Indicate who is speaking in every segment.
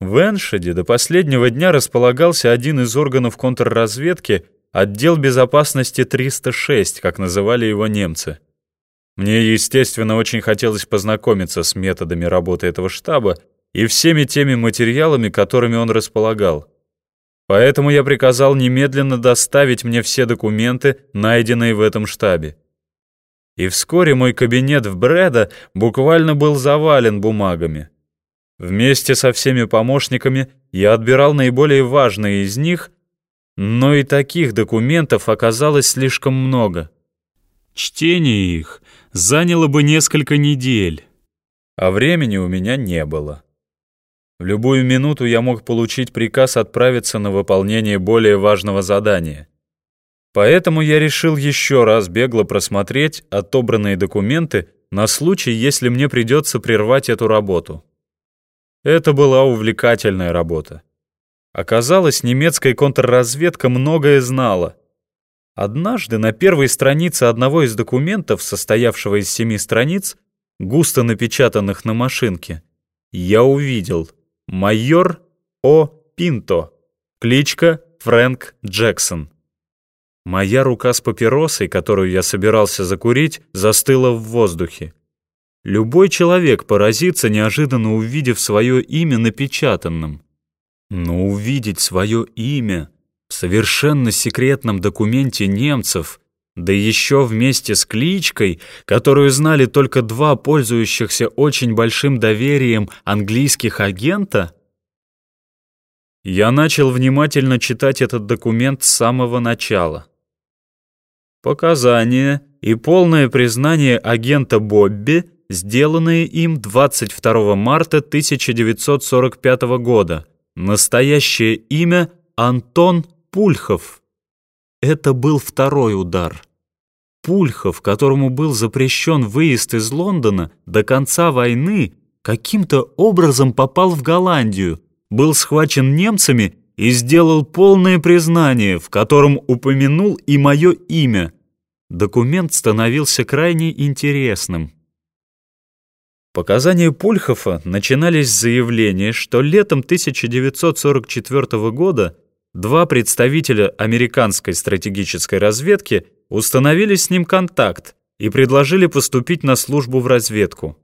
Speaker 1: В Эншеде до последнего дня располагался один из органов контрразведки, отдел безопасности 306, как называли его немцы. Мне, естественно, очень хотелось познакомиться с методами работы этого штаба и всеми теми материалами, которыми он располагал. Поэтому я приказал немедленно доставить мне все документы, найденные в этом штабе. И вскоре мой кабинет в Брэда буквально был завален бумагами. Вместе со всеми помощниками я отбирал наиболее важные из них, но и таких документов оказалось слишком много. Чтение их заняло бы несколько недель, а времени у меня не было. В любую минуту я мог получить приказ отправиться на выполнение более важного задания. Поэтому я решил еще раз бегло просмотреть отобранные документы на случай, если мне придется прервать эту работу. Это была увлекательная работа. Оказалось, немецкая контрразведка многое знала. Однажды на первой странице одного из документов, состоявшего из семи страниц, густо напечатанных на машинке, я увидел майор О. Пинто, кличка Фрэнк Джексон. Моя рука с папиросой, которую я собирался закурить, застыла в воздухе. Любой человек поразится, неожиданно увидев свое имя напечатанным. Но увидеть свое имя в совершенно секретном документе немцев, да еще вместе с кличкой, которую знали только два пользующихся очень большим доверием английских агента, я начал внимательно читать этот документ с самого начала. Показания и полное признание агента Бобби — сделанные им 22 марта 1945 года. Настоящее имя Антон Пульхов. Это был второй удар. Пульхов, которому был запрещен выезд из Лондона до конца войны, каким-то образом попал в Голландию, был схвачен немцами и сделал полное признание, в котором упомянул и мое имя. Документ становился крайне интересным. Показания Пульхофа начинались с заявления, что летом 1944 года два представителя американской стратегической разведки установили с ним контакт и предложили поступить на службу в разведку.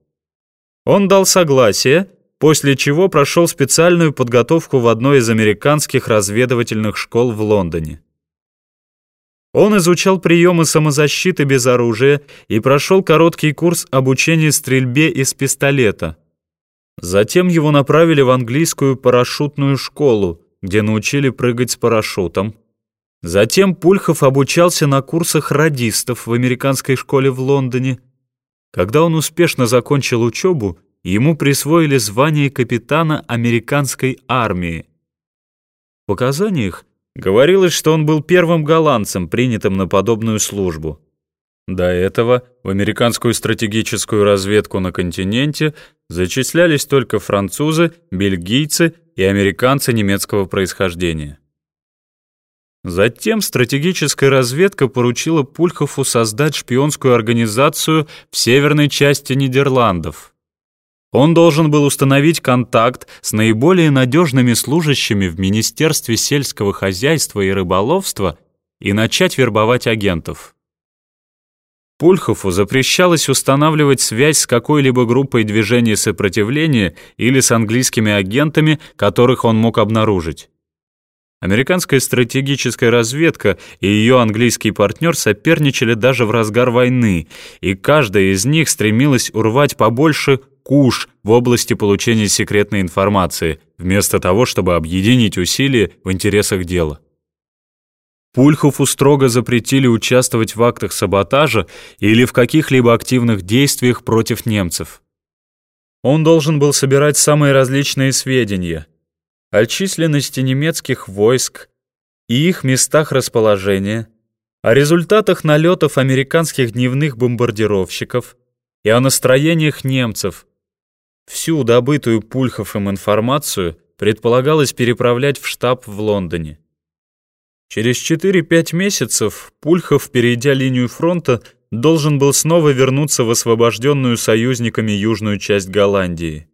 Speaker 1: Он дал согласие, после чего прошел специальную подготовку в одной из американских разведывательных школ в Лондоне. Он изучал приемы самозащиты без оружия и прошел короткий курс обучения стрельбе из пистолета. Затем его направили в английскую парашютную школу, где научили прыгать с парашютом. Затем Пульхов обучался на курсах радистов в американской школе в Лондоне. Когда он успешно закончил учебу, ему присвоили звание капитана американской армии. В показаниях Говорилось, что он был первым голландцем, принятым на подобную службу. До этого в американскую стратегическую разведку на континенте зачислялись только французы, бельгийцы и американцы немецкого происхождения. Затем стратегическая разведка поручила Пульхову создать шпионскую организацию в северной части Нидерландов – он должен был установить контакт с наиболее надежными служащими в Министерстве сельского хозяйства и рыболовства и начать вербовать агентов. Пульхову запрещалось устанавливать связь с какой-либо группой движения сопротивления или с английскими агентами, которых он мог обнаружить. Американская стратегическая разведка и ее английский партнер соперничали даже в разгар войны, и каждая из них стремилась урвать побольше куш в области получения секретной информации, вместо того, чтобы объединить усилия в интересах дела. Пульхову строго запретили участвовать в актах саботажа или в каких-либо активных действиях против немцев. Он должен был собирать самые различные сведения о численности немецких войск и их местах расположения, о результатах налетов американских дневных бомбардировщиков и о настроениях немцев – Всю добытую Пульховым информацию предполагалось переправлять в штаб в Лондоне. Через 4-5 месяцев Пульхов, перейдя линию фронта, должен был снова вернуться в освобожденную союзниками южную часть Голландии.